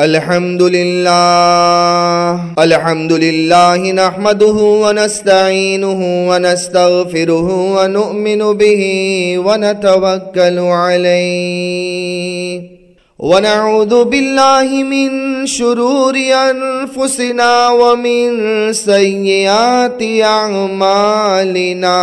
الحمد لله الحمد لله نحمده ونستعينه ونستغفره ونؤمن به ونتوكل عليه ونعوذ بالله من شرور أنفسنا ومن سيئات أعمالنا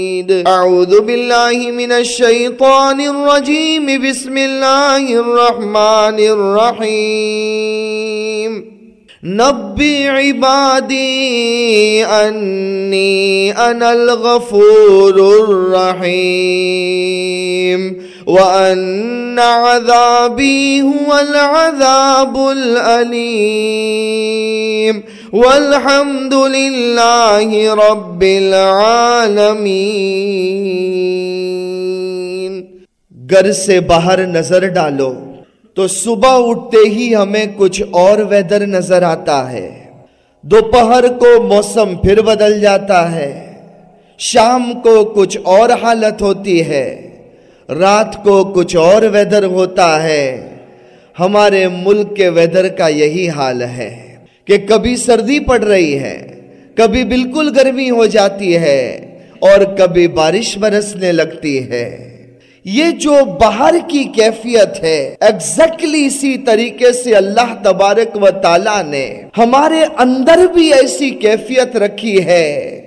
أعوذ بالله من الشيطان الرجيم. بسم الله الرحمن الرحيم. نبي عبادي أني أنا الغفور الرحيم. وأن عذابي هو العذاب الأليم. والحمد لله رب العالمين گھر سے باہر نظر ڈالو تو صبح اٹھتے ہی ہمیں کچھ اور ویدر نظر آتا ہے۔ دوپہر کو موسم پھر بدل جاتا ہے۔ شام کو کچھ اور حالت ہوتی ہے۔ رات کو کچھ اور ویدر ہوتا ہے۔ ہمارے ملک کے ویدر کا یہی حال ہے۔ کہ کبھی سردی پڑ رہی ہے، کبھی بالکل گرمی ہو جاتی ہے اور کبھی بارش برسنے لگتی ہے۔ یہ جو باہر کی کیفیت ہے ایگزیکٹلی اسی طریقے سے اللہ تبارک و تعالی نے ہمارے اندر بھی ایسی کیفیت رکھی ہے۔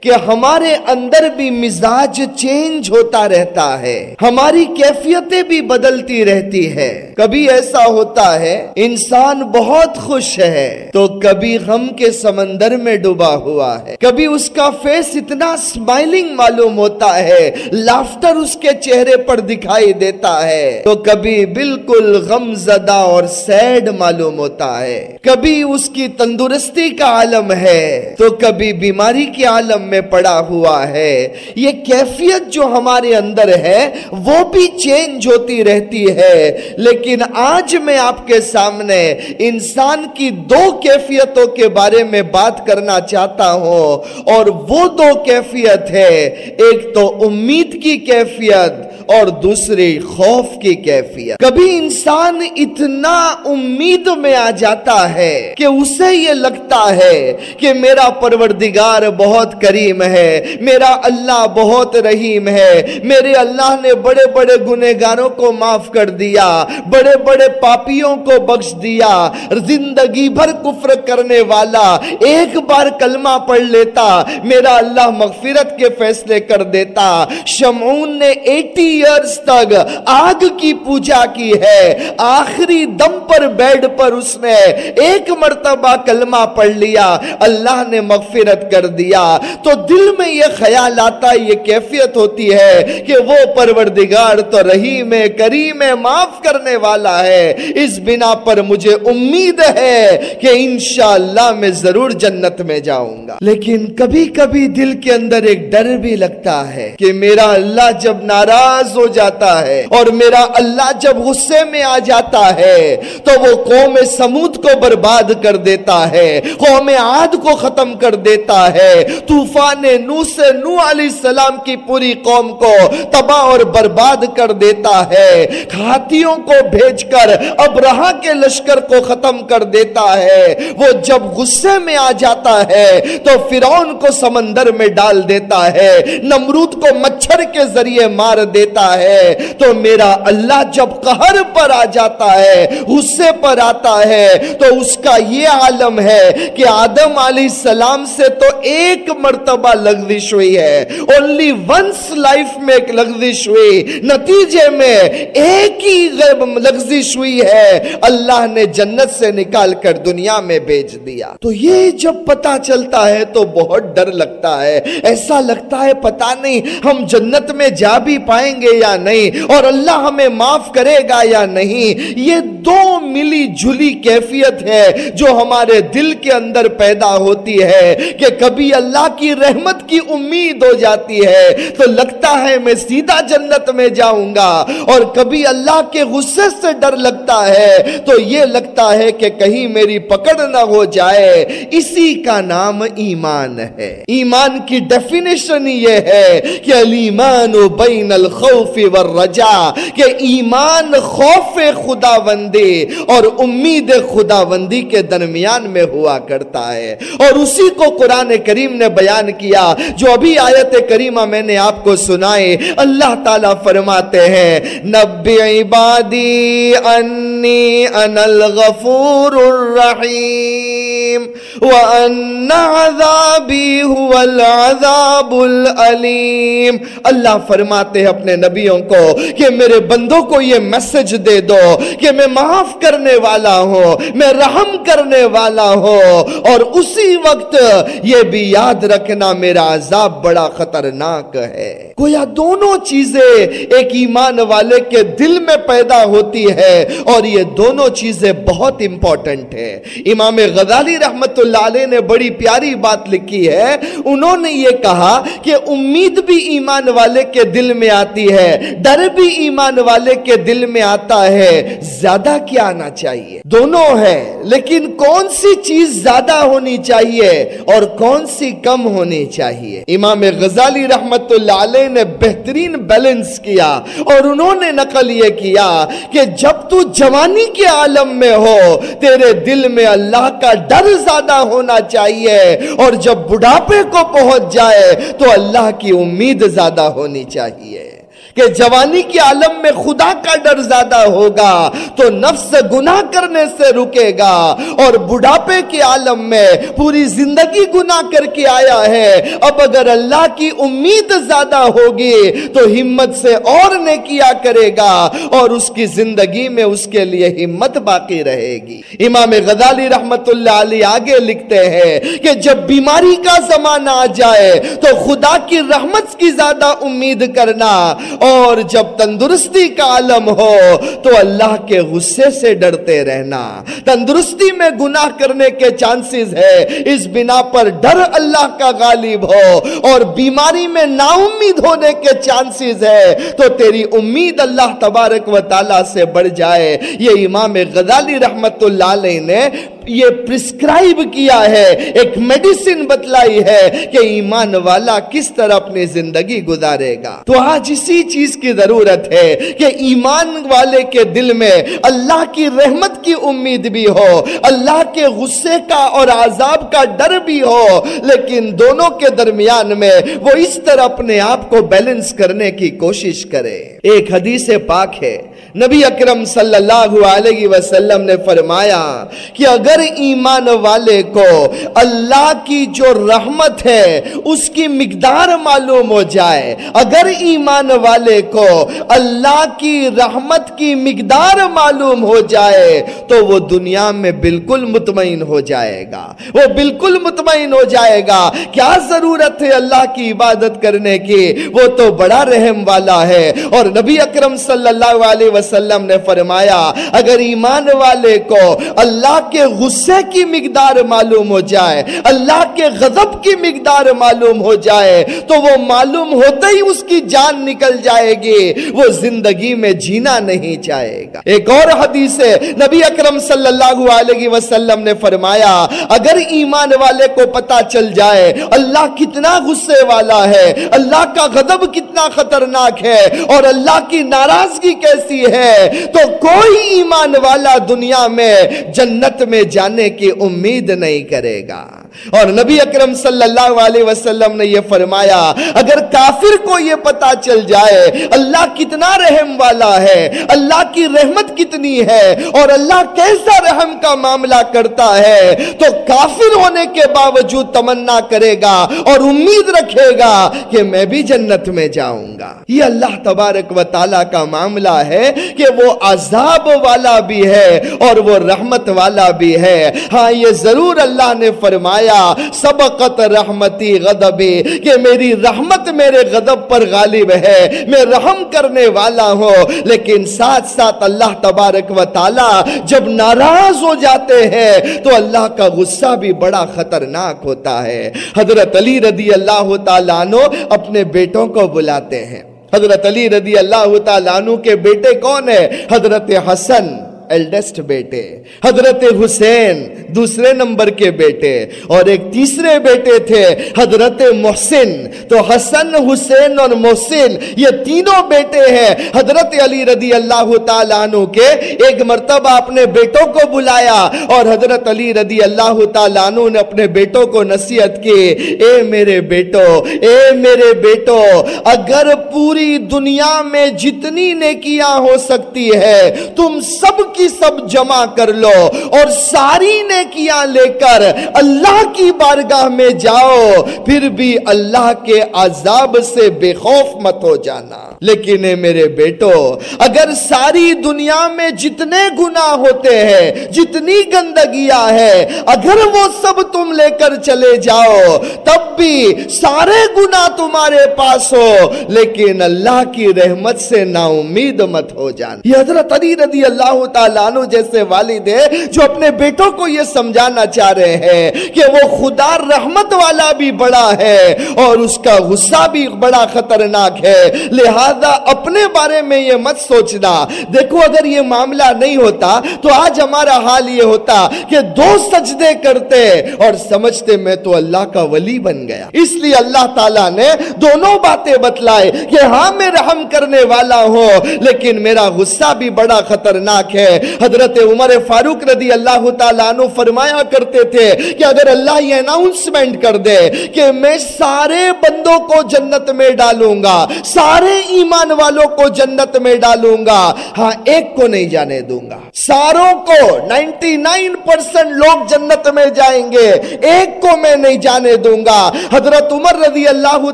کہ ہمارے اندر بھی مزاج چینج ہوتا رہتا ہے۔ ہماری کیفیتیں بھی بدلتی رہتی ہے کبھی ایسا ہوتا ہے، انسان بہت خوش ہے، تو کبھی غم کے سمندر میں ڈوبا ہوا ہے۔ کبھی اس کا فیس اتنا سمائلنگ معلوم ہوتا ہے لافٹر اس کے چہرے پر دکھائی دیتا ہے۔ تو کبھی بالکل غم زدہ اور سیڈ معلوم ہوتا ہے۔ کبھی اس کی تندرستی کا عالم ہے۔ تو کبھی بیماری کے عالم میں پڑا ہوا ہے۔ یہ کیفیت جو ہمارے اندر ہے، وہ بھی چینج ہوتی رہتی ہے۔ لیکن آج میں آپ کے سامنے انسان کی دو کیفیتوں کے بارے میں بات کرنا چاہتا ہوں۔ اور وہ دو کیفیت ہے ایک تو امید کی کیفیت اور دوسری خوف کی کیفیت۔ کبھی انسان اتنا امید میں آ جاتا ہے کہ اسے یہ لگتا ہے کہ میرا پروردگار بہت کریم ہے، میرا اللہ بہت رحیم ہے، میرے اللہ نے بڑے بڑے گنہگاروں کو معاف کر دیا، بڑے بڑے پاپیوں کو بخش دیا۔ زندگی بھر کفر کرنے والا ایک بار کلمہ پڑھ لیتا، میرا اللہ مغفرت کے فیصلے کر دیتا۔ شمعون نے ایٹی ایئرز تک آگ کی پوجا کی ہے۔ آخری دم پر بیڈ پر اس نے ایک مرتبہ کلمہ پڑھ لیا۔ اللہ نے مغفرت کر دیا۔ تو دل میں یہ خیال آتا، یہ کیفیت ہوتی ہے کہ وہ پروردگار تو رحیم ہے کریم ہے معاف کرنے والا ہے۔ اس بنا پر مجھے امید ہے کہ انشاءاللہ میں ضرور جنت میں جاؤں گا۔ لیکن کبھی کبھی دل کے اندر ایک ڈر بھی لگتا ہے کہ میرا اللہ جب ناراض ہو جاتا ہے اور میرا اللہ جب غصے میں آ جاتا ہے تو وہ قوم سمود کو برباد کر دیتا ہے، قوم عاد کو ختم کر دیتا ہے۔ طوفان نو سے نو علیہ السلام کی پوری قوم کو تباہ اور برباد کر دیتا ہے۔ ہاتھیوں کو بھیج کر ابرہا کے لشکر کو ختم کر دیتا ہے۔ وہ جب غصے میں آ جاتا ہے تو فرعون کو سمندر میں ڈال دیتا ہے۔ نمرود کو مچھر کے ذریعے مار دیتا کرتا ہے تو میرا اللہ جب قہر پر آ جاتا ہے، غصے پر آتا ہے، تو اس کا یہ عالم ہے کہ آدم علیہ السلام سے تو ایک مرتبہ لغزش ہوئی ہے۔ اونلی ونس لائف میں ایک لغزش ہوئی۔ نتیجے میں ایک ہی لغزش ہوئی ہے۔ اللہ نے جنت سے نکال کر دنیا میں بیچ دیا۔ تو یہ جب پتا چلتا ہے تو بہت ڈر لگتا ہے۔ ایسا لگتا ہے پتا نہیں ہم جنت میں جا بھی پائیں گے یا نہیں اور اللہ ہمیں معاف کرے گا یا نہیں، یہ دو ملی جلی کیفیت ہے جو ہمارے دل کے اندر پیدا ہوتی ہے کہ کبھی اللہ کی رحمت کی امید ہو جاتی ہے تو لگتا ہے میں سیدھا جنت میں جاؤں گا اور کبھی اللہ کے غصے سے ڈر لگتا ہے تو یہ لگتا ہے کہ کہیں میری پکڑ نہ ہو جائے۔ اسی کا نام ایمان ہے۔ ایمان کی ڈیفینیشن یہ ہے کہ الایمان بین الخوف والرجا کہ ایمان خوف خدا بندی اور امید خدا بندی کے درمیان میں ہوا کرتا ہے۔ اور اسی کو قرآن کریم نے بیان کیا، جو ابھی آیت کریمہ میں نے آپ کو سنائے اللہ تعالیٰ فرماتے ہیں نبی عبادی انی ان الغفور الرحیم وان عذابی هو العذاب العلیم۔ اللہ فرماتے ہیں، اپنے نبیوں کو کہ میرے بندوں کو یہ میسج دے دو کہ میں معاف کرنے والا ہوں، میں رحم کرنے والا ہوں۔ اور اسی وقت یہ بھی یاد رکھنا میرا عذاب بڑا خطرناک ہے۔ گویا دونوں چیزیں ایک ایمان والے کے دل میں پیدا ہوتی ہے اور یہ دونوں چیزیں بہت امپورٹنٹ ہے امام غزالی رحمت اللہ علیہ نے بڑی پیاری بات لکھی ہے۔ انہوں نے یہ کہا کہ امید بھی ایمان والے کے دل میں آتی ہے۔ ڈر بھی ایمان والے کے دل میں آتا ہے۔ زیادہ کیا آنا چاہیے؟ دونوں ہے۔ لیکن کون سی چیز زیادہ ہونی چاہیے اور کون سی کم ہونی چاہیے؟ امام غزالی رحمت اللہ علیہ نے بہترین بیلنس کیا اور انہوں نے نقل یہ کیا کہ جب تو جوانی کے عالم میں ہو، تیرے دل میں اللہ کا ڈر زیادہ ہونا چاہیے اور جب بڑھاپے کو پہنچ جائے تو اللہ کی امید زیادہ ہونی چاہیے۔ کہ جوانی کے عالم میں خدا کا ڈر زیادہ ہوگا تو نفس گناہ کرنے سے رکے گا اور بڑھاپے کے عالم میں پوری زندگی گناہ کر کے آیا ہے۔ اب اگر اللہ کی امید زیادہ ہوگی تو ہمت سے اور نے کیا کرے گا اور اس کی زندگی میں اس کے لیے ہمت باقی رہے گی۔ امام غزالی رحمت اللہ علی آگے لکھتے ہیں کہ جب بیماری کا زمانہ آ جائے تو خدا کی رحمت کی زیادہ امید کرنا اور جب تندرستی کا عالم ہو تو اللہ کے غصے سے ڈرتے رہنا۔ تندرستی میں گناہ کرنے کے چانسز ہے۔ اس بنا پر ڈر اللہ کا غالب ہو اور بیماری میں نا امید ہونے کے چانسز ہے۔ تو تیری امید اللہ تبارک و تعالی سے بڑھ جائے۔ یہ امام غزالی رحمت اللہ علیہ نے یہ پرسکرائب کیا ہے، ایک میڈیسن بتلائی ہے کہ ایمان والا کس طرح اپنی زندگی گزارے گا۔ تو آج اسی چیز کی ضرورت ہے کہ ایمان والے کے دل میں اللہ کی رحمت کی امید بھی ہو، اللہ کے غصے کا اور عذاب کا ڈر بھی ہو، لیکن دونوں کے درمیان میں وہ اس طرح اپنے آپ کو بیلنس کرنے کی کوشش کرے۔ ایک حدیث پاک ہے نبی اکرم صلی اللہ علیہ وسلم نے فرمایا کہ اگر ایمان والے کو اللہ کی جو رحمت ہے، اس کی مقدار معلوم ہو جائے، اگر ایمان والے کو اللہ کی رحمت کی مقدار معلوم ہو جائے، تو وہ دنیا میں بالکل مطمئن ہو جائے گا۔ وہ بالکل مطمئن ہو جائے گا۔ کیا ضرورت ہے اللہ کی عبادت کرنے کی؟ وہ تو بڑا رحم والا ہے۔ اور نبی اکرم صلی اللہ علیہ وسلم نے فرمایا، اگر ایمان والے کو اللہ کے غصے کی مقدار معلوم ہو جائے، اللہ کے غضب کی مقدار معلوم ہو جائے، تو وہ معلوم ہوتے ہی اس کی جان نکل جائے گی، وہ زندگی میں جینا نہیں چاہے گا۔ ایک اور حدیث ہے، نبی اکرم صلی اللہ علیہ وسلم نے فرمایا، اگر ایمان والے کو پتا چل جائے، اللہ کتنا غصے والا ہے، اللہ کا غضب کتنا خطرناک ہے، اور اللہ کی ناراضگی کیسی ہے تو کوئی ایمان والا دنیا میں جنت میں جانے کی امید نہیں کرے گا۔ اور نبی اکرم صلی اللہ علیہ وسلم نے یہ فرمایا، اگر کافر کو یہ پتا چل جائے، اللہ کتنا رحم والا ہے، اللہ کی رحمت کتنی ہے، اور اللہ کیسا رحم کا معاملہ کرتا ہے، تو کافر ہونے کے باوجود تمنا کرے گا اور امید رکھے گا کہ میں بھی جنت میں جاؤں گا۔ یہ اللہ تبارک و تعالی کا معاملہ ہے کہ وہ عذاب والا بھی ہے اور وہ رحمت والا بھی ہے۔ ہاں یہ ضرور اللہ نے فرمایا سبقت رحمتی غضبی، کہ میری رحمت میرے غضب پر غالب ہے، میں رحم کرنے والا ہوں۔ لیکن ساتھ ساتھ اللہ تبارک و تعالی جب ناراض ہو جاتے ہیں، تو اللہ کا غصہ بھی بڑا خطرناک ہوتا ہے۔ حضرت علی رضی اللہ تعالیٰ عنہ اپنے بیٹوں کو بلاتے ہیں۔ حضرت علی رضی اللہ تعالیٰ عنہ کے بیٹے کون ہیں؟ حضرت حسن۔ ایلڈسٹ بیٹے، حضرت حسین دوسرے نمبر کے بیٹے اور ایک تیسرے بیٹے تھے، حضرت محسن۔ تو حسن، حسین اور محسن، یہ تینوں بیٹے ہیں۔ حضرت علی رضی اللہ تعالیٰ عنہ کے ایک مرتبہ اپنے بیٹوں کو بلایا اور حضرت علی رضی اللہ تعالیٰ عنہ نے اپنے بیٹوں کو نصیحت کی، اے میرے بیٹو، اے میرے بیٹو، اگر پوری دنیا میں جتنی نیکیاں ہو سکتی ہے، تم سب کی سب جمع کر لو اور ساری نیکیاں لے کر اللہ کی بارگاہ میں جاؤ، پھر بھی اللہ کے عذاب سے بے خوف مت ہو جانا۔ لیکن اے میرے بیٹو، اگر ساری دنیا میں جتنے گناہ ہوتے ہیں، جتنی گندگیاں ہے اگر وہ سب تم لے کر چلے جاؤ، تب بھی سارے گناہ تمہارے پاس ہو۔ لیکن اللہ کی رحمت سے نا امید مت ہو جانا۔ یہ حضرت علی رضی اللہ تعالیٰ عنہ جیسے والد ہے جو اپنے بیٹوں کو یہ سمجھانا چاہ رہے ہیں کہ وہ خدا رحمت والا بھی بڑا ہے اور اس کا غصہ بھی بڑا خطرناک ہے۔ لہذا اپنے بارے میں یہ مت سوچنا۔ دیکھو، اگر یہ معاملہ نہیں ہوتا تو آج ہمارا حال یہ ہوتا کہ دو سجدے کرتے اور سمجھتے میں تو اللہ کا ولی بن گیا۔ اس لیے اللہ تعالیٰ نے دونوں باتیں بتلائے کہ ہاں میں رحم کرنے والا ہوں، لیکن میرا غصہ بھی بڑا خطرناک ہے۔ حضرت عمر فاروق رضی اللہ تعالیٰ عنہ فرمایا کرتے تھے کہ اگر اللہ یہ اناؤنسمنٹ کر دے کہ میں سارے بندوں کو جنت میں ڈالوں گا، سارے ایمان والوں کو جنت میں ڈالوں گا ہاں ایک کو نہیں جانے دوں گا۔ ساروں کو نائنٹی نائن پرسنٹ لوگ جنت میں جائیں گے، ایک کو میں نہیں جانے دوں گا۔ حضرت عمر رضی اللہ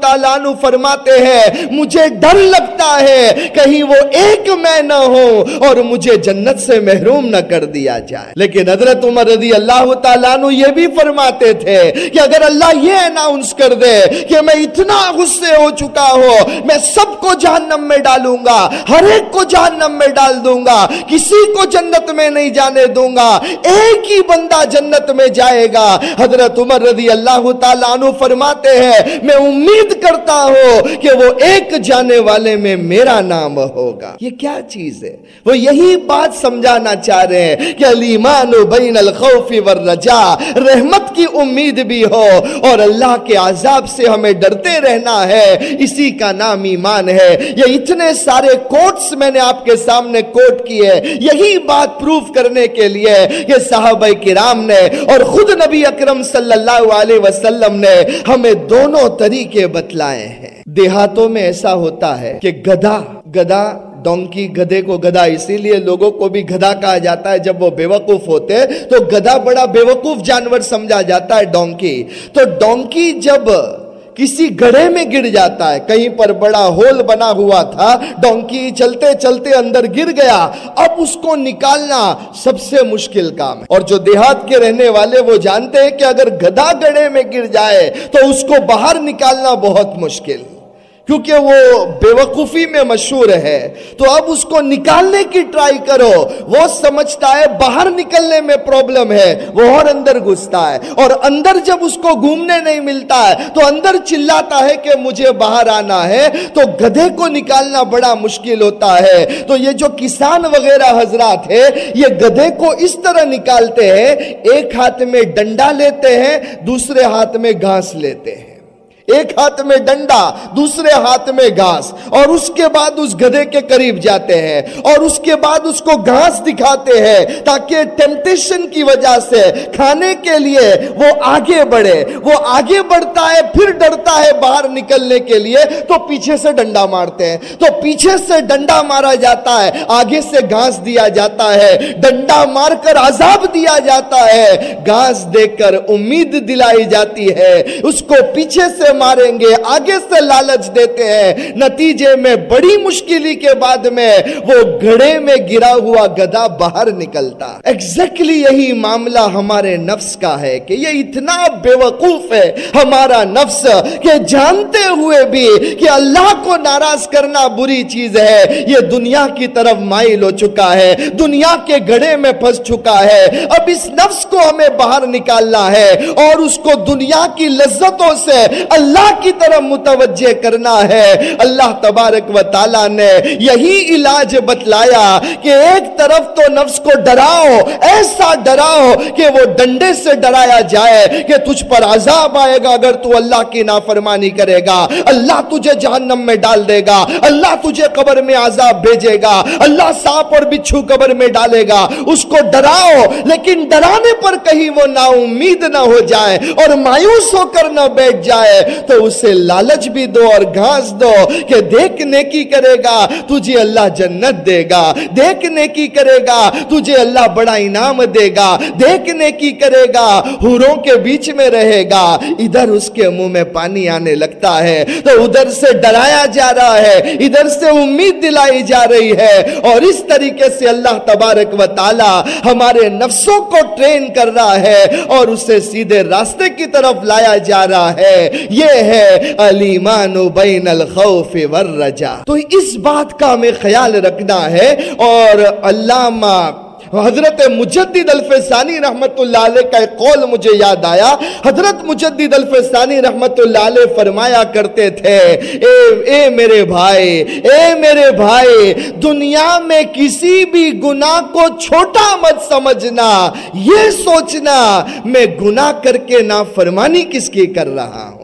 تعالیٰ عنہ فرماتے ہیں، مجھے ڈر لگتا ہے، کہیں وہ ایک میں نہ ہوں اور مجھے جنت سے سے محروم نہ کر دیا جائے۔ لیکن حضرت عمر رضی اللہ تعالیٰ عنہ یہ بھی فرماتے تھے کہ اگر اللہ یہ اناؤنس کر دے کہ میں اتنا غصے ہو چکا ہوں، میں سب کو جہنم میں ڈالوں گا، ہر ایک کو جہنم میں ڈال دوں گا، کسی کو جنت میں نہیں جانے دوں گا، ایک ہی بندہ جنت میں جائے گا۔ حضرت عمر رضی اللہ تعالیٰ عنہ فرماتے ہیں، میں امید کرتا ہوں کہ وہ ایک جانے والے میں میرا نام ہوگا۔ یہ کیا چیز ہے؟ وہ یہی بات سمجھ سمجھانا چاہ رہے ہیں کہ الایمان بین الخوف والرجا رحمت کی امید بھی ہو اور اللہ کے عذاب سے ہمیں ڈرتے رہنا ہے۔ اسی کا نام ایمان ہے۔ یہ اتنے سارے کوٹس میں نے آپ کے سامنے کوٹ کیے یہی بات پروف کرنے کے لیے کہ صحابہ کرام نے اور خود نبی اکرم صلی اللہ علیہ وسلم نے ہمیں دونوں طریقے بتلائے ہیں۔ دیہاتوں میں ایسا ہوتا ہے کہ گدھا گدھا ڈونکی گدھے کو گدھا، اسی لیے لوگوں کو بھی گدھا کہا جاتا ہے۔ جب وہ بے وقوف ہوتے تو گدھا بڑا بے وقوف جانور سمجھا جاتا ہے ڈونکی۔ تو ڈونکی جب کسی گڑھے میں گر جاتا ہے، کہیں پر بڑا ہول بنا ہوا تھا، ڈونکی چلتے چلتے اندر گر گیا۔ اب اس کو نکالنا سب سے مشکل کام ہے۔ اور جو دیہات کے رہنے والے وہ جانتے ہیں کہ اگر گدھا گڑھے میں گر جائے تو اس کو باہر نکالنا بہت مشکل۔ کیونکہ وہ بے وقوفی میں مشہور ہے۔ تو اب اس کو نکالنے کی ٹرائی کرو۔ وہ سمجھتا ہے باہر نکلنے میں پرابلم ہے، وہ اور اندر گھستا ہے۔ اور اندر جب اس کو گھومنے نہیں ملتا ہے، تو اندر چلاتا ہے کہ مجھے باہر آنا ہے۔ تو گدھے کو نکالنا بڑا مشکل ہوتا ہے۔ تو یہ جو کسان وغیرہ حضرات ہے یہ گدھے کو اس طرح نکالتے ہیں، ایک ہاتھ میں ڈنڈا لیتے ہیں، دوسرے ہاتھ میں گھاس لیتے ہیں۔ ایک ہاتھ میں ڈنڈا، دوسرے ہاتھ میں گھاس، اور اس کے بعد اس گدے کے قریب جاتے ہیں، اور اس کے بعد اس کو گھاس دکھاتے ہیں تاکہ ٹیمپٹیشن کی وجہ سے کھانے کے لیے وہ آگے بڑھے۔ وہ آگے بڑھتا ہے، پھر ڈرتا ہے باہر نکلنے کے لیے۔ تو پیچھے سے ڈنڈا مارتے ہیں۔ تو پیچھے سے ڈنڈا مارا جاتا ہے، آگے سے گھاس دیا جاتا ہے۔ ڈنڈا مار کر عذاب دیا جاتا ہے۔ گھاس دے کر امید دلائی جاتی ہے۔ اس کو پیچھے سے ماریں گے، آگے سے لالچ دیتے ہیں۔ نتیجے میں بڑی مشکلی کے بعد میں وہ گھڑے میں گرا ہوا گدا باہر نکلتا۔ ایگزیکٹلی یہی معاملہ ہمارے نفس کا ہے کہ یہ اتنا بے وقوف ہے ہمارا نفس کہ جانتے ہوئے بھی کہ اللہ کو ناراض کرنا بری چیز ہے۔ یہ دنیا کی طرف مائل ہو چکا ہے، دنیا کے گھڑے میں پھنس چکا ہے۔ اب اس نفس کو ہمیں باہر نکالنا ہے اور اس کو دنیا کی لذتوں سے اللہ اللہ کی طرف متوجہ کرنا ہے۔ اللہ تبارک و تعالیٰ نے یہی علاج بتلایا کہ ایک طرف تو نفس کو ڈراؤ، ایسا ڈراؤ کہ وہ ڈنڈے سے ڈرایا جائے کہ تجھ پر عذاب آئے گا اگر تو اللہ کی نافرمانی کرے گا۔ اللہ تجھے جہنم میں ڈال دے گا، اللہ تجھے قبر میں عذاب بھیجے گا۔ اللہ سانپ اور بچھو قبر میں ڈالے گا۔ اس کو ڈراؤ، لیکن ڈرانے پر کہیں وہ نا امید نہ ہو جائے اور مایوس ہو کر نہ بیٹھ جائے۔ تو اسے لالچ بھی دو اور گھاس دو کہ دیکھ نیکی کرے گا، تجھے اللہ جنت دے گا۔ دیکھ نیکی کرے گا، تجھے اللہ بڑا انعام دے گا۔ دیکھ نیکی کرے گا ہوروں کے بیچ میں رہے گا۔ ادھر اس کے منہ میں پانی آنے لگتا ہے، تو ادھر سے ڈرایا جا رہا ہے، ادھر سے امید دلائی جا رہی ہے۔ اور اس طریقے سے اللہ تبارک و تعالی ہمارے نفسوں کو ٹرین کر رہا ہے اور اسے سیدھے راستے کی طرف لایا جا رہا ہے۔ یہ ہے علیمان بین الخوف والرجا تو اس بات کا ہمیں خیال رکھنا ہے اور علامہ حضرت مجدد الفسانی رحمت اللہ علیہ کا ایک قول مجھے یاد آیا۔ حضرت مجدد الفسانی رحمت اللہ علیہ فرمایا کرتے تھے، اے اے میرے بھائی، اے میرے بھائی، دنیا میں کسی بھی گناہ کو چھوٹا مت سمجھنا، یہ سوچنا، میں گناہ کر کے نافرمانی کس کی کر رہا ہوں؟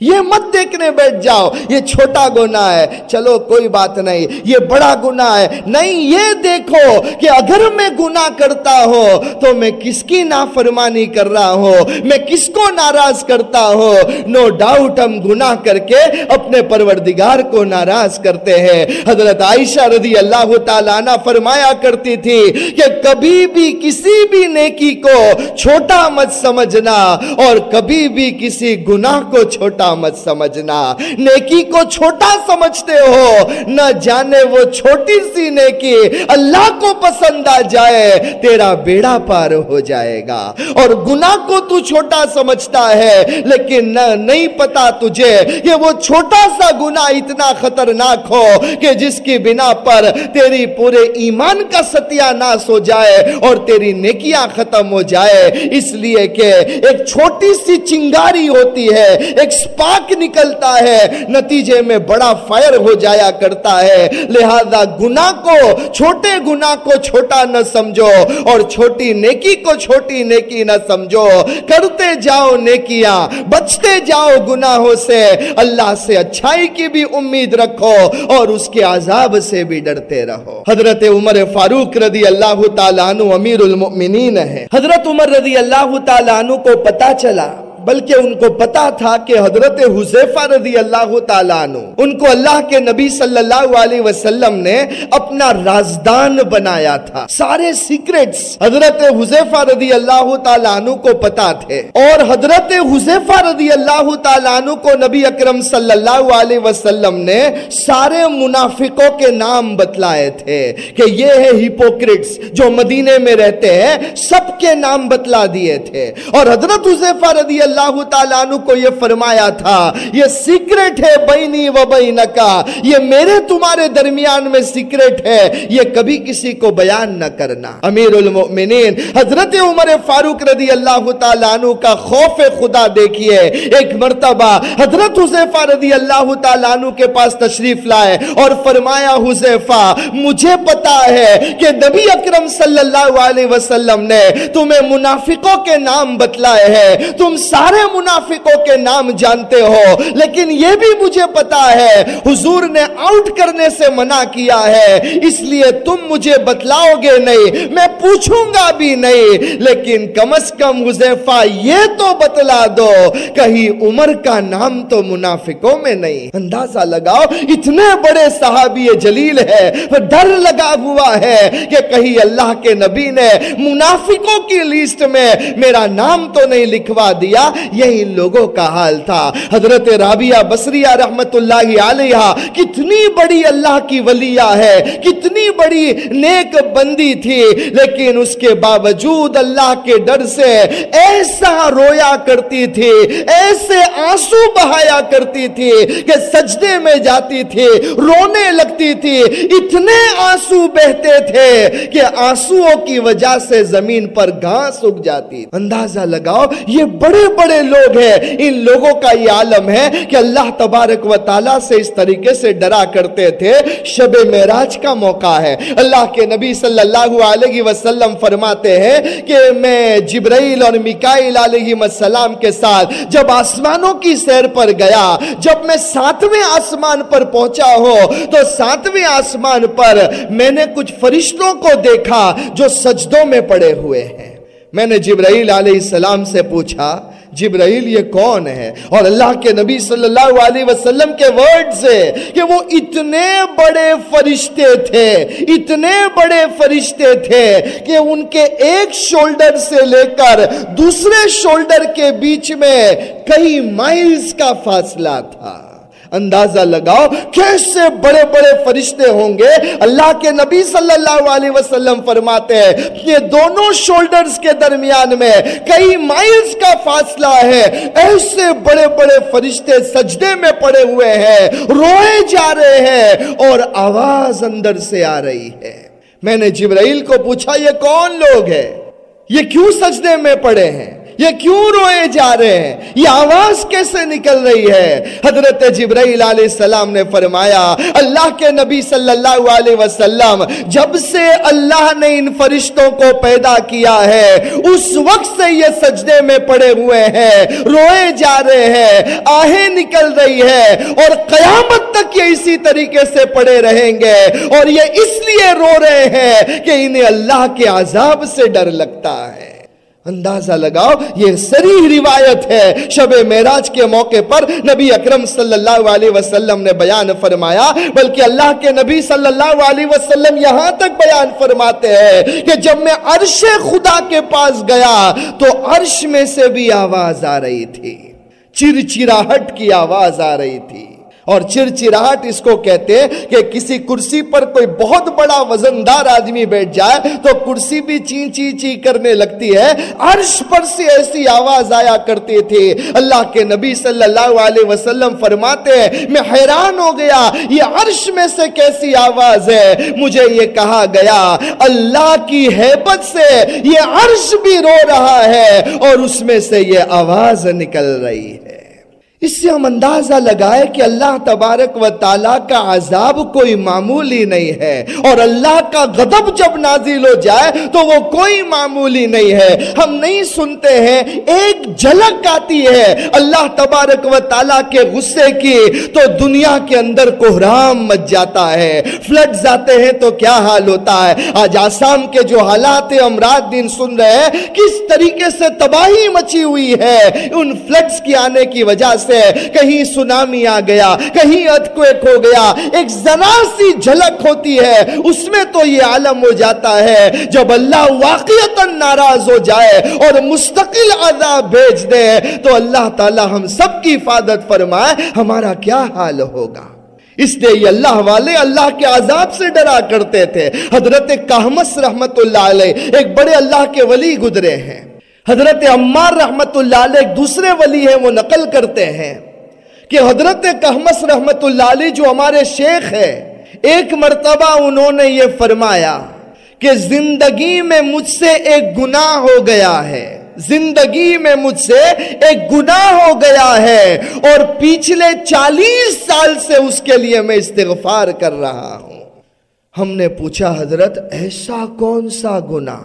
یہ مت دیکھنے بیٹھ جاؤ، یہ چھوٹا گناہ ہے۔ چلو، کوئی بات نہیں، یہ بڑا گناہ ہے۔ نہیں، یہ دیکھو کہ اگر میں گناہ کرتا ہوں تو میں کس کی نافرمانی کر رہا ہوں میں کس کو ناراض کرتا ہوں نو ڈاؤٹ ہم گناہ کر کے اپنے پروردگار کو ناراض کرتے ہیں۔ حضرت عائشہ رضی اللہ تعالیٰ عنہ فرمایا کرتی تھی کہ کبھی بھی کسی بھی نیکی کو چھوٹا مت سمجھنا اور کبھی بھی کسی گناہ کو چھوٹا مت سمجھنا نیکی کو چھوٹا سمجھتے ہو نہ جانے وہ چھوٹی سی نیکی اللہ کو پسند آ جائے تیرا بیڑا پار ہو جائے گا اور گناہ کو تو چھوٹا سمجھتا ہے لیکن نہ نہیں پتا تجھے کہ وہ چھوٹا سا گناہ اتنا خطرناک ہو کہ جس کی بنا پر تیری پورے ایمان کا ستیہ ناس ہو جائے اور تیری نیکیاں ختم ہو جائے اس لیے کہ ایک چھوٹی سی چنگاری ہوتی ہے ایک پاک نکلتا ہے، نتیجے میں بڑا فائر ہو جایا کرتا ہے۔ لہذا گناہ کو، چھوٹے گناہ کو چھوٹا نہ سمجھو اور چھوٹی نیکی کو چھوٹی نیکی نہ سمجھو۔ کرتے جاؤ نیکیاں، بچتے جاؤ گناہوں سے۔ اللہ سے اچھائی کی بھی امید رکھو اور اس کے عذاب سے بھی ڈرتے رہو۔ حضرت عمر فاروق رضی اللہ تعالیٰ عنہ امیر المؤمنین ہے حضرت عمر رضی اللہ تعالیٰ عنہ کو پتا چلا بلکہ ان کو پتا تھا کہ حضرت حضیفہ رضی اللہ تعالیٰ عنہ، ان کو اللہ کے نبی صلی اللہ علیہ وسلم نے اپنا رازدان بنایا تھا۔ سارے سیکرٹس حضرت حضیفہ رضی اللہ تعالیٰ عنہ کو پتا تھے۔ اور حضرت حضیفہ رضی اللہ تعالیٰ عنہ کو نبی اکرم صلی اللہ علیہ وسلم نے سارے منافقوں کے نام بتلائے تھے کہ یہ ہے ہیپوکرٹس جو مدینے میں رہتے ہیں، سب کے نام بتلا دیے تھے۔ اور حضرت حضیفہ رضی اللہ اللہ تعالیٰ عنہ کو یہ فرمایا تھا، یہ سیکرٹ ہے بینی و بینکا، یہ میرے تمہارے درمیان میں سیکرٹ ہے، یہ کبھی کسی کو بیان نہ کرنا۔ امیر المؤمنین، حضرت عمر فاروق رضی اللہ تعالیٰ عنہ کا خوف خدا دیکھئے ایک مرتبہ حضرت حضیفہ رضی اللہ تعالیٰ عنہ کے پاس تشریف لائے اور فرمایا حضیفہ مجھے پتا ہے کہ نبی اکرم صلی اللہ علیہ وسلم نے تمہیں منافقوں کے نام بتلائے ہیں۔ تم سارے سارے منافقوں کے نام جانتے ہو، لیکن یہ بھی مجھے پتا ہے، حضور نے آؤٹ کرنے سے منع کیا ہے، اس لیے تم مجھے بتلاؤ گے نہیں، میں پوچھوں گا بھی نہیں، لیکن کم از کم حذیفہ یہ تو بتلا دو، کہیں عمر کا نام تو منافقوں میں نہیں۔ اندازہ لگاؤ، اتنے بڑے صحابی جلیل ہے ڈر لگا ہوا ہے کہ کہیں اللہ کے نبی نے منافقوں کی لیسٹ میں میرا نام تو نہیں لکھوا دیا یہی لوگوں کا حال تھا۔ حضرت رابعہ بصریہ رحمت اللہ علیہ کتنی بڑی اللہ کی ولیہ ہے، کتنی بڑی نیک بندی تھی، لیکن اس کے باوجود اللہ کے ڈر سے ایسا رویا کرتی تھی، ایسے آنسو بہایا کرتی تھی کہ سجدے میں جاتی تھی، رونے لگتی تھی۔ اتنے آنسو بہتے تھے کہ آنسووں کی وجہ سے زمین پر گھاس اگ جاتی۔ اندازہ لگاؤ، یہ بڑے بڑے لوگ ہیں۔ ان لوگوں کا یہ عالم ہے کہ اللہ تبارک و تعالیٰ سے اس طریقے سے ڈرا کرتے تھے۔ شب معراج کا موقع ہے۔ اللہ کے نبی صلی اللہ علیہ وسلم فرماتے ہیں کہ میں جبرائیل اور مکائل علیہ السلام کے ساتھ جب آسمانوں کی سیر پر گیا، جب میں ساتویں آسمان پر پہنچا ہو، تو ساتویں آسمان پر میں نے کچھ فرشتوں کو دیکھا جو سجدوں میں پڑے ہوئے ہیں۔ میں نے جبرائیل علیہ السلام سے پوچھا جبرائیل یہ کون ہے؟ اور اللہ کے نبی صلی اللہ علیہ وسلم کے ورڈ سے کہ وہ اتنے بڑے فرشتے تھے، اتنے بڑے فرشتے تھے کہ ان کے ایک شولڈر سے لے کر دوسرے شولڈر کے بیچ میں کئی مائلز کا فاصلہ تھا۔ اندازہ لگاؤ کیسے بڑے بڑے فرشتے ہوں گے۔ اللہ کے نبی صلی اللہ علیہ وسلم فرماتے ہیں، یہ دونوں شولڈرز کے درمیان میں کئی مائلز کا فاصلہ ہے۔ ایسے بڑے بڑے فرشتے سجدے میں پڑے ہوئے ہیں، روئے جا رہے ہیں اور آواز اندر سے آ رہی ہے۔ میں نے جبرائیل کو پوچھا، یہ کون لوگ ہیں؟ یہ کیوں سجدے میں پڑے ہیں؟ یہ کیوں روئے جا رہے ہیں؟ یہ آواز کیسے نکل رہی ہے؟ حضرت جبرائیل علیہ السلام نے فرمایا، اللہ کے نبی صلی اللہ علیہ وسلم، جب سے اللہ نے ان فرشتوں کو پیدا کیا ہے، اس وقت سے یہ سجدے میں پڑے ہوئے ہیں، روئے جا رہے ہیں آہیں نکل رہی ہے، اور قیامت تک یہ اسی طریقے سے پڑے رہیں گے، اور یہ اس لیے رو رہے ہیں کہ انہیں اللہ کے عذاب سے ڈر لگتا ہے۔ اندازہ لگاؤ، یہ سریح روایت ہے۔ شب معراج کے موقع پر نبی اکرم صلی اللہ علیہ وسلم نے بیان فرمایا، بلکہ اللہ کے نبی صلی اللہ علیہ وسلم یہاں تک بیان فرماتے ہیں کہ جب میں عرش خدا کے پاس گیا، تو عرش میں سے بھی آواز آ رہی تھی۔ چرچراہٹ کی آواز آ رہی تھی۔ اور چرچراہٹ اس کو کہتے ہیں کہ کسی کرسی پر کوئی بہت بڑا وزندار آدمی بیٹھ جائے تو کرسی بھی چی چی چی کرنے لگتی ہے۔ عرش پر سے ایسی آواز آیا کرتی تھی اللہ کے نبی صلی اللہ علیہ وسلم فرماتے ہیں، میں حیران ہو گیا، یہ عرش میں سے کیسی آواز ہے؟ مجھے یہ کہا گیا، اللہ کی حیبت سے یہ عرش بھی رو رہا ہے اور اس میں سے یہ آواز نکل رہی ہے۔ اس سے ہم اندازہ لگائے کہ اللہ تبارک و تعالیٰ کا عذاب کوئی معمولی نہیں ہے اور اللہ کا غضب جب نازل ہو جائے تو وہ کوئی معمولی نہیں ہے۔ ہم نہیں سنتے ہیں، ایک جھلک آتی ہے اللہ تبارک و تعالیٰ کے غصے کی تو دنیا کے اندر کوہرام مچ جاتا ہے۔ فلڈز آتے ہیں تو کیا حال ہوتا ہے؟ آج آسام کے جو حالات ہم رات دن سن رہے ہیں، کس طریقے سے تباہی مچی ہوئی ہے؟ ان فلڈز کی آنے کی وجہ سے سے کہیں سنامی آ گیا، کہیں اتکویک ہو گیا، ایک ذرا سی جھلک ہوتی ہے، اس میں تو یہ عالم ہو جاتا ہے، جب اللہ واقعتا ناراض ہو جائے اور مستقل عذاب بھیج دے، تو اللہ تعالی ہم سب کی حفاظت فرمائے، ہمارا کیا حال ہوگا؟ اس لیے یہ اللہ والے اللہ کے عذاب سے ڈرا کرتے تھے۔ حضرت کہمس رحمت اللہ علیہ، ایک بڑے اللہ کے ولی گزرے ہیں۔ حضرت عمار رحمت اللہ علیہ ایک دوسرے ولی ہیں، وہ نقل کرتے ہیں کہ حضرت کہمس رحمت اللہ علیہ جو ہمارے شیخ ہے ایک مرتبہ انہوں نے یہ فرمایا کہ زندگی میں مجھ سے ایک گناہ ہو گیا ہے، زندگی میں مجھ سے ایک گناہ ہو گیا ہے اور پچھلے چالیس سال سے اس کے لیے میں استغفار کر رہا ہوں۔ ہم نے پوچھا، حضرت ایسا کون سا گناہ؟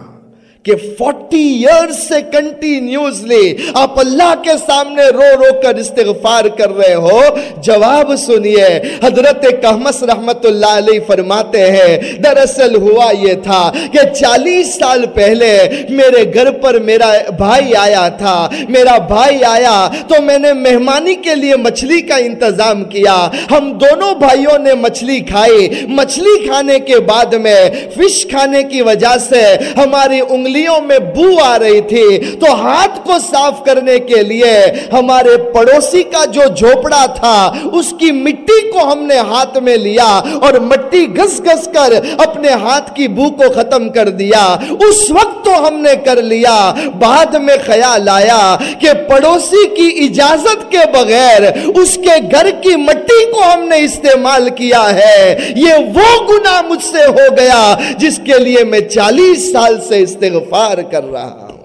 کہ فورٹی ایئرس سے کنٹینیوسلی آپ اللہ کے سامنے رو رو کر استغفار کر رہے ہو، جواب سنیے، حضرت کہمس رحمت اللہ علیہ فرماتے ہیں، دراصل ہوا یہ تھا کہ چالیس سال پہلے میرے گھر پر میرا بھائی آیا تھا، میرا بھائی آیا تو میں نے مہمانی کے لیے مچھلی کا انتظام کیا۔ ہم دونوں بھائیوں نے مچھلی کھائی۔ مچھلی کھانے کے بعد میں، فش کھانے کی وجہ سے ہماری انگلی انگلیوں میں بو آ رہی تھی، تو ہاتھ کو صاف کرنے کے لیے ہمارے پڑوسی کا جو جھوپڑا تھا، اس کی مٹی کو ہم نے ہاتھ میں لیا اور مٹی گس گس کر اپنے ہاتھ کی بو کو ختم کر دیا۔ اس وقت تو ہم نے کر لیا۔ بعد میں خیال آیا کہ پڑوسی کی اجازت کے بغیر اس کے گھر کی مٹی کو ہم نے استعمال کیا ہے۔ یہ وہ گناہ مجھ سے ہو گیا جس کے لیے میں چالیس سال سے استغفار استغفار کر رہا ہوں۔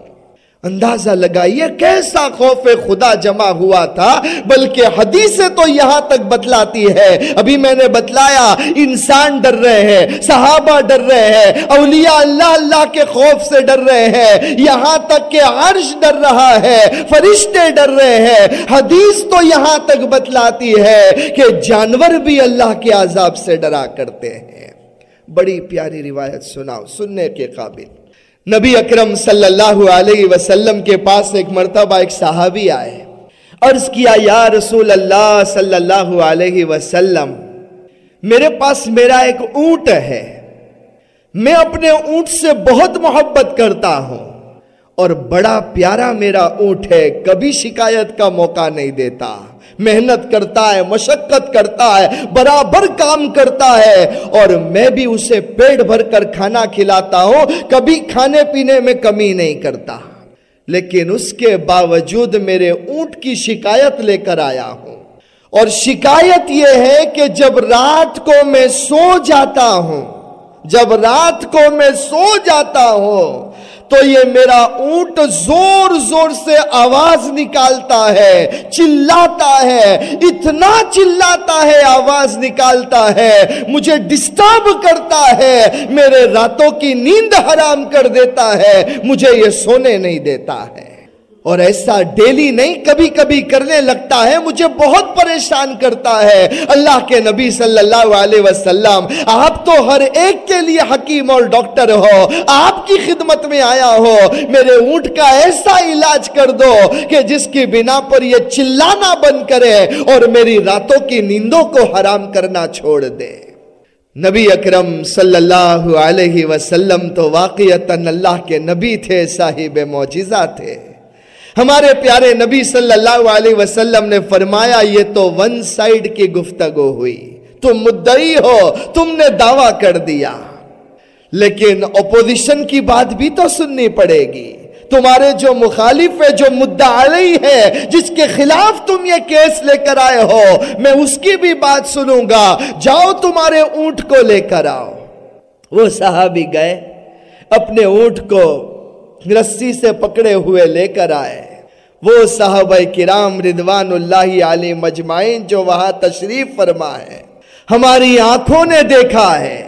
اندازہ لگائیے کیسا خوف خدا جمع ہوا تھا، بلکہ حدیثیں تو یہاں تک بتلاتی ہے۔ ابھی میں نے بتلایا، انسان ڈر رہے ہیں، صحابہ ڈر رہے ہیں، اولیاء اللہ اللہ کے خوف سے ڈر رہے ہیں۔ یہاں تک کہ عرش ڈر رہا ہے، فرشتے ڈر رہے ہیں۔ حدیث تو یہاں تک بتلاتی ہے کہ جانور بھی اللہ کے عذاب سے ڈرا کرتے ہیں۔ بڑی پیاری روایت سناؤ، سننے کے قابل۔ نبی اکرم صلی اللہ علیہ وسلم کے پاس ایک مرتبہ ایک صحابی آئے، عرض کیا، یا رسول اللہ صلی اللہ علیہ وسلم، میرے پاس میرا ایک اونٹ ہے، میں اپنے اونٹ سے بہت محبت کرتا ہوں اور بڑا پیارا میرا اونٹ ہے، کبھی شکایت کا موقع نہیں دیتا۔ محنت کرتا ہے، مشقت کرتا ہے، برابر کام کرتا ہے اور میں بھی اسے پیٹ بھر کر کھانا کھلاتا ہوں، کبھی کھانے پینے میں کمی نہیں کرتا۔ لیکن اس کے باوجود میرے اونٹ کی شکایت لے کر آیا ہوں۔ اور شکایت یہ ہے کہ جب رات کو میں سو جاتا ہوں، جب رات کو میں سو جاتا ہوں تو یہ میرا اونٹ زور زور سے آواز نکالتا ہے، چلاتا ہے، اتنا چلاتا ہے، آواز نکالتا ہے، مجھے ڈسٹرب کرتا ہے، میرے راتوں کی نیند حرام کر دیتا ہے، مجھے یہ سونے نہیں دیتا ہے۔ اور ایسا ڈیلی نہیں کبھی کبھی کرنے لگتا ہے، مجھے بہت پریشان کرتا ہے۔ اللہ کے نبی صلی اللہ علیہ وسلم، آپ تو ہر ایک کے لیے حکیم اور ڈاکٹر ہو۔ آپ کی خدمت میں آیا ہو۔ میرے اونٹ کا ایسا علاج کر دو کہ جس کی بنا پر یہ چلانا بند کرے اور میری راتوں کی نیندوں کو حرام کرنا چھوڑ دے۔ نبی اکرم صلی اللہ علیہ وسلم تو واقعتاً اللہ کے نبی تھے، صاحب معجزہ تھے۔ ہمارے پیارے نبی صلی اللہ علیہ وسلم نے فرمایا، یہ تو ون سائیڈ کی گفتگو ہوئی۔ تم مدعی ہو، تم نے دعویٰ کر دیا۔ لیکن اپوزیشن کی بات بھی تو سننی پڑے گی۔ تمہارے جو مخالف ہے جو مدعی ہے جس کے خلاف تم یہ کیس لے کر آئے ہو، میں اس کی بھی بات سنوں گا۔ جاؤ تمہارے اونٹ کو لے کر آؤ۔ وہ صحابی گئے، اپنے اونٹ کو رسی سے پکڑے ہوئے لے کر آئے۔ وہ صحابہ کرام ردوان اللہ علی مجمعین جو وہاں تشریف فرما ہے، ہماری آنکھوں نے دیکھا ہے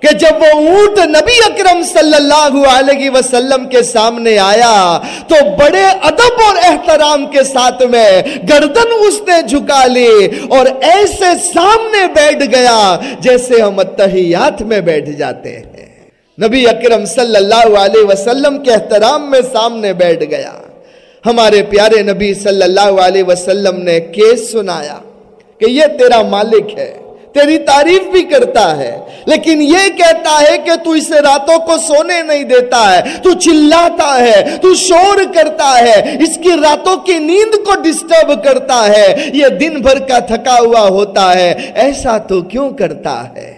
کہ جب وہ اونٹ نبی اکرم صلی اللہ علیہ وسلم کے سامنے آیا تو بڑے ادب اور احترام کے ساتھ میں گردن اس نے جھکا لی اور ایسے سامنے بیٹھ گیا جیسے ہم اتحیات میں بیٹھ جاتے ہیں۔ نبی اکرم صلی اللہ علیہ وسلم کے احترام میں سامنے بیٹھ گیا۔ ہمارے پیارے نبی صلی اللہ علیہ وسلم نے کیس سنایا کہ یہ تیرا مالک ہے، تیری تعریف بھی کرتا ہے، لیکن یہ کہتا ہے کہ تو اسے راتوں کو سونے نہیں دیتا ہے، تو چلاتا ہے، تو شور کرتا ہے، اس کی راتوں کی نیند کو ڈسٹرب کرتا ہے، یہ دن بھر کا تھکا ہوا ہوتا ہے، ایسا تو کیوں کرتا ہے؟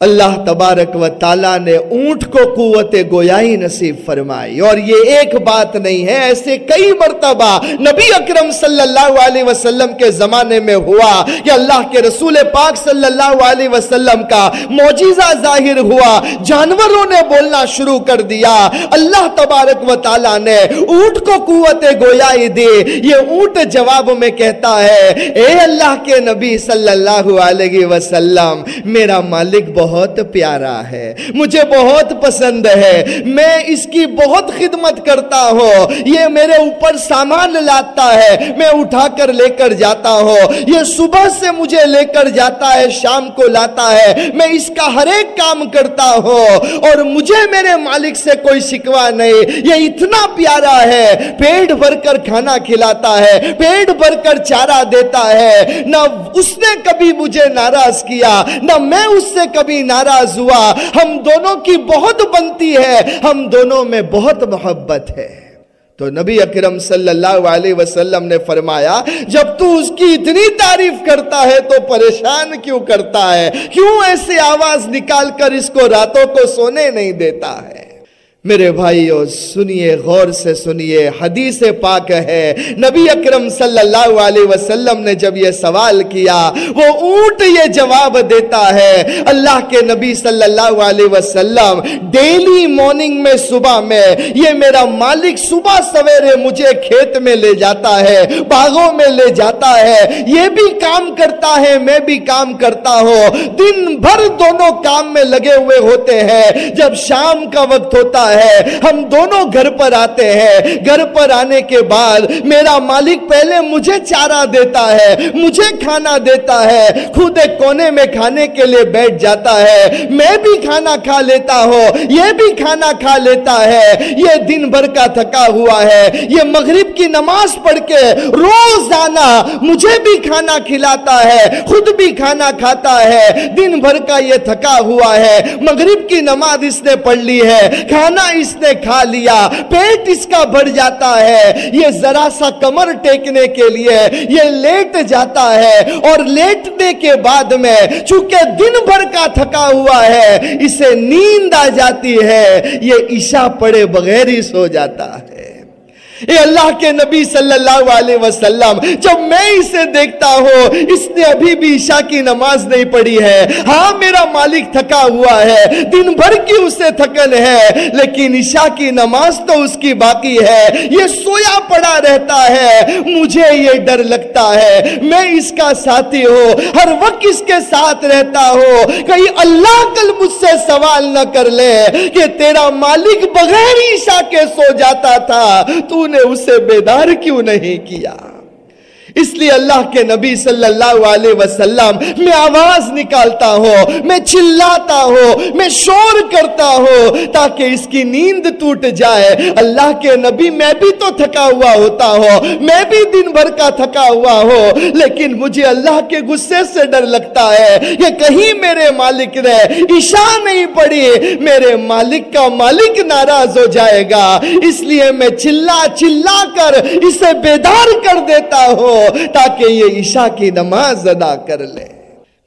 اللہ تبارک و تعالیٰ نے اونٹ کو قوت گویائی نصیب فرمائی۔ اور یہ ایک بات نہیں ہے، ایسے کئی مرتبہ نبی اکرم صلی اللہ علیہ وسلم کے زمانے میں ہوا کہ اللہ کے رسول پاک صلی اللہ علیہ وسلم کا موجزہ ظاہر ہوا۔ جانوروں نے بولنا شروع کر دیا۔ اللہ تبارک و تعالیٰ نے اونٹ کو قوت گویائی دی۔ یہ اونٹ جواب میں کہتا ہے، اے اللہ کے نبی صلی اللہ علیہ وسلم، میرا مالک بہت بہت پیارا ہے۔ مجھے بہت پسند ہے۔ میں اس کی بہت خدمت کرتا ہوں۔ یہ میرے اوپر سامان لاتا ہے۔ میں اٹھا کر لے کر جاتا ہوں۔ یہ صبح سے مجھے لے کر جاتا ہے، شام کو لاتا ہے۔ میں اس کا ہر ایک کام کرتا ہوں۔ اور مجھے میرے مالک سے کوئی شکوا نہیں۔ یہ اتنا پیارا ہے۔ پیٹ بھر کر کھانا کھلاتا ہے۔ پیٹ بھر کر چارہ دیتا ہے۔ نہ اس نے کبھی مجھے ناراض کیا، نہ میں اس سے کبھی ناراض ہوا۔ ہم دونوں کی بہت بنتی ہے۔ ہم دونوں میں بہت محبت ہے۔ تو نبی اکرم صلی اللہ علیہ وسلم نے فرمایا، جب تو اس کی اتنی تعریف کرتا ہے تو پریشان کیوں کرتا ہے؟ کیوں ایسے آواز نکال کر اس کو راتوں کو سونے نہیں دیتا ہے؟ میرے بھائیو، سنیے، غور سے سنیے، حدیث پاک ہے۔ نبی اکرم صلی اللہ علیہ وسلم نے جب یہ سوال کیا، وہ اونٹ یہ جواب دیتا ہے، اللہ کے نبی صلی اللہ علیہ وسلم ڈیلی مارننگ میں صبح میں یہ میرا مالک صبح سویرے مجھے کھیت میں لے جاتا ہے، باغوں میں لے جاتا ہے۔ یہ بھی کام کرتا ہے، میں بھی کام کرتا ہوں۔ دن بھر دونوں کام میں لگے ہوئے ہوتے ہیں۔ جب شام کا وقت ہوتا ہے ہے۔ ہم دونوں گھر پر آتے ہیں۔ گھر پر آنے کے بعد میرا مالک پہلے مجھے چارہ دیتا ہے، مجھے کھانا دیتا ہے۔ خود ایک کونے میں کھانے کے لیے بیٹھ جاتا ہے۔ میں بھی کھانا کھا لیتا ہوں، یہ بھی کھانا کھا لیتا ہے۔ یہ دن بھر کا تھکا ہوا ہے۔ یہ مغرب کی نماز پڑھ کے روزانہ مجھے بھی کھانا کھلاتا ہے، خود بھی کھانا کھاتا ہے۔ دن بھر کا یہ تھکا ہوا ہے۔ مغرب کی نماز اس نے پڑھ لی ہے۔ کھانا کھانا اس نے کھا لیا۔ پیٹ اس کا بڑھ جاتا ہے۔ یہ ذرا سا کمر ٹیکنے کے لیے یہ لیٹ جاتا ہے اور لیٹنے کے بعد میں چونکہ دن بھر کا تھکا ہوا ہے، اسے نیند آ جاتی ہے۔ یہ عشاء پڑے بغیر ہی سو جاتا ہے۔ اے اللہ کے نبی صلی اللہ علیہ وسلم، جب میں اسے دیکھتا ہوں، اس نے ابھی بھی عشاء کی نماز نہیں پڑھی ہے۔ ہاں میرا مالک تھکا ہوا ہے، دن بھر کی اسے تھکن ہے، لیکن عشاء کی نماز تو اس کی باقی ہے۔ یہ سویا پڑا رہتا ہے، مجھے یہ ڈر لگتا ہے۔ میں اس کا ساتھی ہوں، ہر وقت اس کے ساتھ رہتا ہوں۔ کہیں اللہ کل مجھ سے سوال نہ کر لے کہ تیرا مالک بغیر عشاء کے سو جاتا تھا، تو نے اسے بیدار کیوں نہیں کیا؟ اس لیے اللہ کے نبی صلی اللہ علیہ وسلم میں آواز نکالتا ہوں، میں چلاتا ہوں، میں شور کرتا ہوں تاکہ اس کی نیند ٹوٹ جائے۔ اللہ کے نبی میں بھی تو تھکا ہوا ہوتا ہوں، میں بھی دن بھر کا تھکا ہوا ہوں، لیکن مجھے اللہ کے غصے سے ڈر لگتا ہے۔ کہ کہیں میرے مالک نے عشاء نہیں پڑی میرے مالک کا مالک ناراض ہو جائے گا۔ اس لیے میں چلا چلا کر اسے بیدار کر دیتا ہوں۔ تاکہ یہ عشاء کی نماز ادا کر لے۔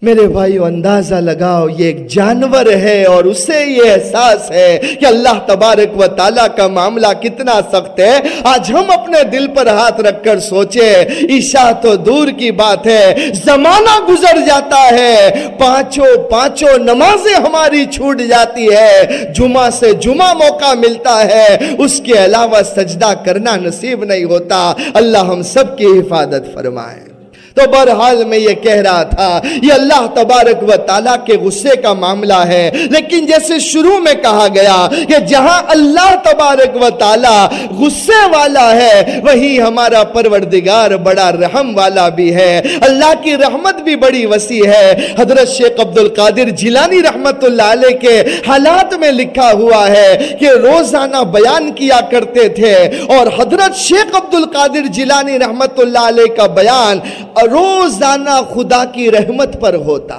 میرے بھائیو اندازہ لگاؤ، یہ ایک جانور ہے اور اسے یہ احساس ہے کہ اللہ تبارک و تعالیٰ کا معاملہ کتنا سخت ہے۔ آج ہم اپنے دل پر ہاتھ رکھ کر سوچے عشاء تو دور کی بات ہے، زمانہ گزر جاتا ہے، پانچوں پانچوں نمازیں ہماری چھوٹ جاتی ہے، جمعہ سے جمعہ موقع ملتا ہے، اس کے علاوہ سجدہ کرنا نصیب نہیں ہوتا۔ اللہ ہم سب کی حفاظت فرمائے۔ تو بہرحال میں یہ کہہ رہا تھا، یہ اللہ تبارک و تعالیٰ کے غصے کا معاملہ ہے۔ لیکن جیسے شروع میں کہا گیا کہ جہاں اللہ تبارک و تعالیٰ غصے والا ہے، وہی ہمارا پروردگار بڑا رحم والا بھی ہے۔ اللہ کی رحمت بھی بڑی وسیع ہے۔ حضرت شیخ عبد القادر جیلانی رحمت اللہ علیہ کے حالات میں لکھا ہوا ہے کہ روزانہ بیان کیا کرتے تھے اور حضرت شیخ عبد القادر جیلانی رحمت اللہ علیہ کا بیان روزانہ خدا کی رحمت پر ہوتا۔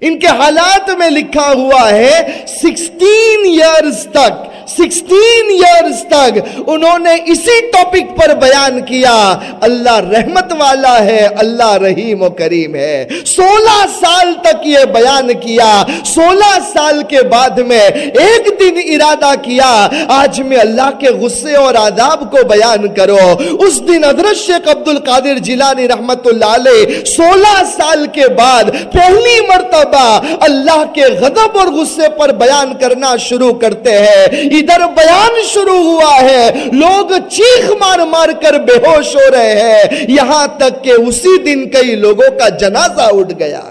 ان کے حالات میں لکھا ہوا ہے سکسٹین ایئرز تک سکسٹین ایئرز تک انہوں نے اسی ٹاپک پر بیان کیا، اللہ رحمت والا ہے، اللہ رحیم و کریم ہے۔ سولہ سال تک یہ بیان کیا، سولہ سال کے بعد میں ایک دن ارادہ کیا، آج میں اللہ کے غصے اور عذاب کو بیان کرو۔ اس دن حضرت شیخ عبد القادر جیلانی رحمت اللہ علیہ سولہ سال کے بعد پہلی مرتبہ اللہ کے غضب اور غصے پر بیان کرنا شروع کرتے ہیں۔ ادھر بیان شروع ہوا ہے، لوگ چیخ مار مار کر بے ہوش ہو رہے ہیں۔ یہاں تک کہ اسی دن کئی لوگوں کا جنازہ اٹھ گیا۔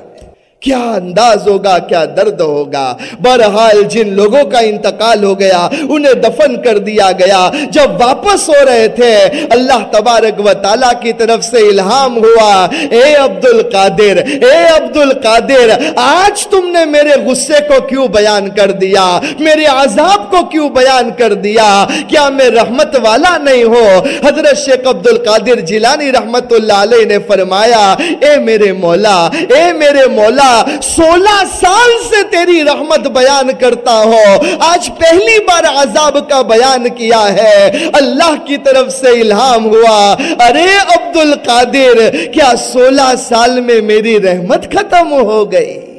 کیا انداز ہوگا، کیا درد ہوگا؟ بہرحال جن لوگوں کا انتقال ہو گیا، انہیں دفن کر دیا گیا۔ جب واپس ہو رہے تھے، اللہ تبارک و تعالیٰ کی طرف سے الہام ہوا۔ اے عبد القادر اے عبد القادر آج تم نے میرے غصے کو کیوں بیان کر دیا؟ میرے عذاب کو کیوں بیان کر دیا؟ کیا میں رحمت والا نہیں ہو حضرت شیخ عبد القادر جیلانی رحمت اللہ علیہ نے فرمایا، اے میرے مولا، اے میرے مولا سولہ سال سے تیری رحمت بیان کرتا ہو آج پہلی بار عذاب کا بیان کیا ہے۔ اللہ کی طرف سے الہام ہوا۔ ارے عبد القادر کیا سولہ سال میں میری رحمت ختم ہو گئی؟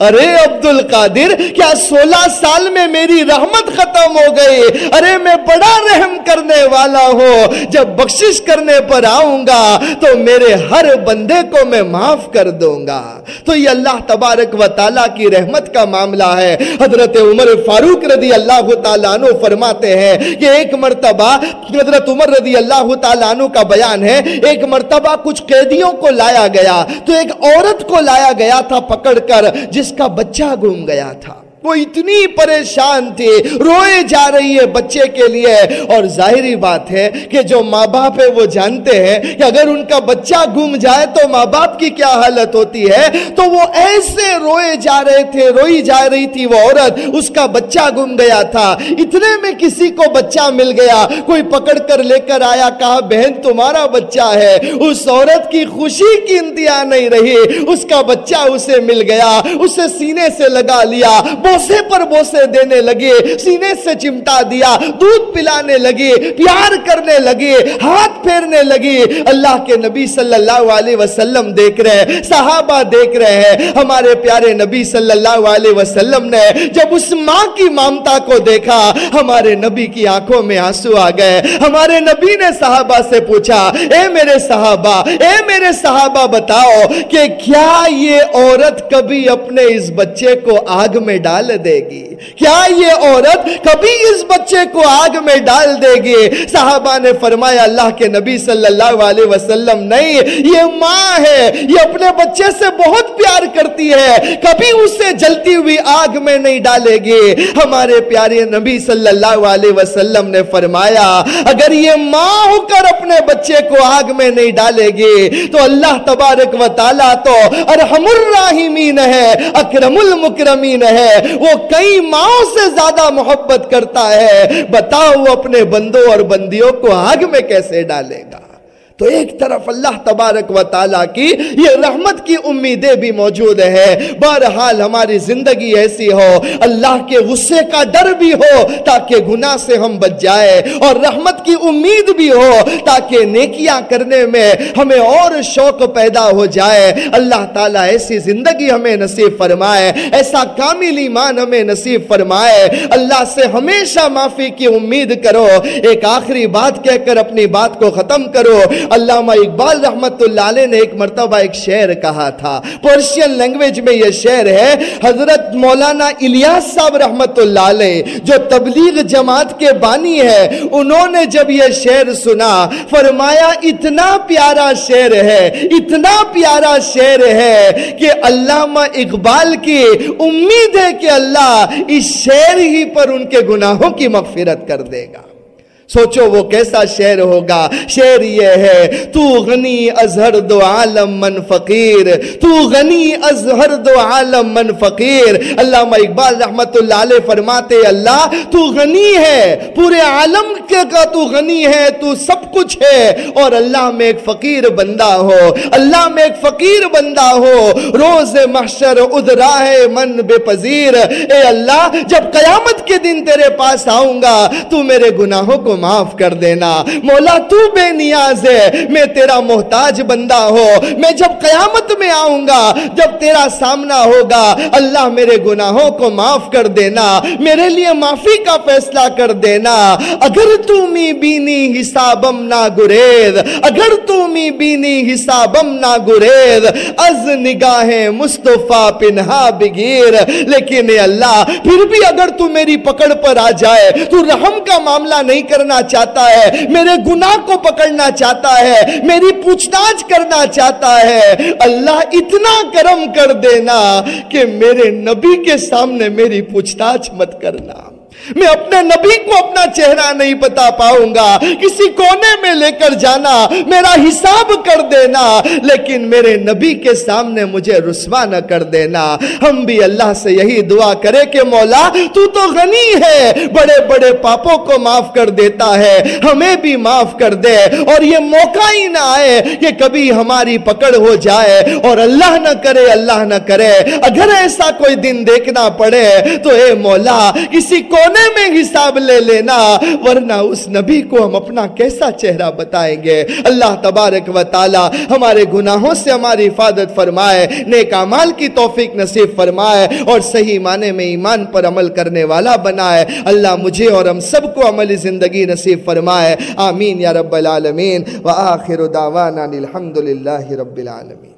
ارے عبد القادر کیا سولہ سال میں میری رحمت ختم ہو گئی؟ ارے میں بڑا رحم کرنے والا ہوں، جب بخشش کرنے پر آؤں گا، تو میرے ہر بندے کو میں معاف کر دوں گا۔ تو یہ اللہ تبارک و تعالیٰ کی رحمت کا معاملہ ہے۔ حضرت عمر فاروق رضی اللہ تعالیٰ عنہ فرماتے ہیں کہ ایک مرتبہ، حضرت عمر رضی اللہ تعالیٰ عنہ کا بیان ہے، ایک مرتبہ کچھ قیدیوں کو لایا گیا۔ تو ایک عورت کو لایا گیا تھا پکڑ کر، جس جس کا بچہ گم گیا تھا۔ وہ اتنی پریشان تھی، روئے جا رہی ہے بچے کے لیے۔ اور ظاہری بات ہے کہ جو ماں باپ ہے وہ جانتے ہیں کہ اگر ان کا بچہ گم جائے تو ماں باپ کی کیا حالت ہوتی ہے؟ تو وہ ایسے روئے جا رہے تھے، روئی جا رہی تھی وہ عورت، اس کا بچہ گم گیا تھا۔ اتنے میں کسی کو بچہ مل گیا۔ کوئی پکڑ کر لے کر آیا، کہا، بہن، تمہارا بچہ ہے۔ اس عورت کی خوشی کی انتہا نہیں رہی۔ اس کا بچہ اسے مل گیا، اسے سینے سے لگا لیا۔ بوسے پر بوسے دینے لگے، سینے سے چمٹا دیا، دودھ پلانے لگے، پیار کرنے لگے، ہاتھ پھیرنے لگے۔ اللہ کے نبی صلی اللہ علیہ وسلم دیکھ رہے صحابہ دیکھ رہے ہیں۔ ہمارے پیارے نبی صلی اللہ علیہ وسلم نے جب اس ماں کی مامتا کو دیکھا، ہمارے نبی کی آنکھوں میں آنسو آ گئے۔ ہمارے نبی نے صحابہ سے پوچھا، اے میرے صحابہ، اے میرے صحابہ بتاؤ کہ کیا یہ عورت کبھی اپنے اس بچے کو آگ میں ڈال ڈال دے گی۔ کیا یہ عورت کبھی اس بچے کو آگ میں ڈال دے گی؟ صحابہ نے فرمایا، اللہ کے نبی صلی اللہ علیہ وسلم نہیں، یہ ماں ہے، یہ اپنے بچے سے بہت پیار کرتی ہے۔ کبھی اسے جلتی ہوئی آگ میں نہیں ڈالے گی۔ ہمارے پیارے نبی صلی اللہ علیہ وسلم نے فرمایا، اگر یہ ماں ہو کر اپنے بچے کو آگ میں نہیں ڈالے گی، تو اللہ تبارک و تعالیٰ تو ارحم الراحمین ہے، اکرم المکرمین ہے۔ وہ کئی ماؤں سے زیادہ محبت کرتا ہے۔ بتاؤ وہ اپنے بندوں اور بندیوں کو آگ میں کیسے ڈالے گا؟ تو ایک طرف اللہ تبارک و تعالیٰ کی یہ رحمت کی امیدیں بھی موجود ہے بہرحال ہماری زندگی ایسی ہو، اللہ کے غصے کا ڈر بھی ہو تاکہ گناہ سے ہم بچ جائے اور رحمت کی امید بھی ہو تاکہ نیکیاں کرنے میں ہمیں اور شوق پیدا ہو جائے۔ اللہ تعالیٰ ایسی زندگی ہمیں نصیب فرمائے، ایسا کامل ایمان ہمیں نصیب فرمائے۔ اللہ سے ہمیشہ معافی کی امید کرو۔ ایک آخری بات کہہ کر اپنی بات کو ختم کرو۔ علامہ اقبال رحمت اللہ علیہ نے ایک مرتبہ ایک شعر کہا تھا۔ پرشین لینگویج میں یہ شعر ہے، حضرت مولانا الیاس صاحب رحمت اللہ علیہ جو تبلیغ جماعت کے بانی ہے، انہوں نے جب یہ شعر سنا، فرمایا، اتنا پیارا شعر ہے، اتنا پیارا شعر ہے کہ علامہ اقبال کی امید ہے کہ اللہ اس شعر ہی پر ان کے گناہوں کی مغفرت کر دے گا۔ سوچو وہ کیسا شعر ہوگا؟ شعر یہ ہے، تو غنی ازہر دو عالم من فقیر۔ تو غنی ازہر دو عالم من فقیر۔ علامہ اقبال رحمت اللہ علیہ فرماتے، اللہ تو غنی ہے، پورے عالم کے کا تو غنی ہے، تو سب کچھ ہے۔ اور اللہ میں ایک فقیر بندہ ہو، اللہ میں ایک فقیر بندہ ہو۔ روز محشر ادراہ من بے پذیر۔ اے اللہ، جب قیامت کے دن تیرے پاس آؤں گا، تو میرے گناہوں کو معاف کر دینا۔ مولا، تو بے نیاز ہے۔ میں تیرا محتاج بندہ ہو میں جب قیامت میں آؤں گا، جب تیرا سامنا ہوگا، اللہ میرے گناہوں کو معاف کر دینا، میرے لیے معافی کا فیصلہ کر دینا۔ اگر تو می بینی حسابم نا گریز، اگر تو می بینی حسابم نا گریز، از نگاہ مصطفیٰ پنہا بگیر۔ لیکن اے اللہ، پھر بھی اگر تو میری پکڑ پر آ جائے، تو رحم کا معاملہ نہیں کر کرنا چاہتا ہے، میرے گناہ کو پکڑنا چاہتا ہے، میری پوچھ تاچھ کرنا چاہتا ہے۔ اللہ اتنا کرم کر دینا کہ میرے نبی کے سامنے میری پوچھ تاچھ مت کرنا۔ میں اپنے نبی کو اپنا چہرہ نہیں بتا پاؤں گا۔ کسی کونے میں لے کر جانا، میرا حساب کر دینا، لیکن میرے نبی کے سامنے مجھے رسوا نہ کر دینا۔ ہم بھی اللہ سے یہی دعا کرے کہ مولا، تو تو غنی ہے، بڑے بڑے پاپوں کو معاف کر دیتا ہے، ہمیں بھی معاف کر دے۔ اور یہ موقع ہی نہ آئے کہ کبھی ہماری پکڑ ہو جائے۔ اور اللہ نہ کرے، اللہ نہ کرے۔ اگر ایسا کوئی دن دیکھنا پڑے تو اے مولا، کسی کو کونے میں حساب لے لینا، ورنہ اس نبی کو ہم اپنا کیسا چہرہ بتائیں گے؟ اللہ تبارک و تعالی ہمارے گناہوں سے ہماری حفاظت فرمائے، نیک اعمال کی توفیق نصیب فرمائے اور صحیح معنی میں ایمان پر عمل کرنے والا بنائے۔ اللہ مجھے اور ہم سب کو عملی زندگی نصیب فرمائے۔ آمین یا رب العالمین۔ وآخر دعوانا الحمدللہ رب العالمین۔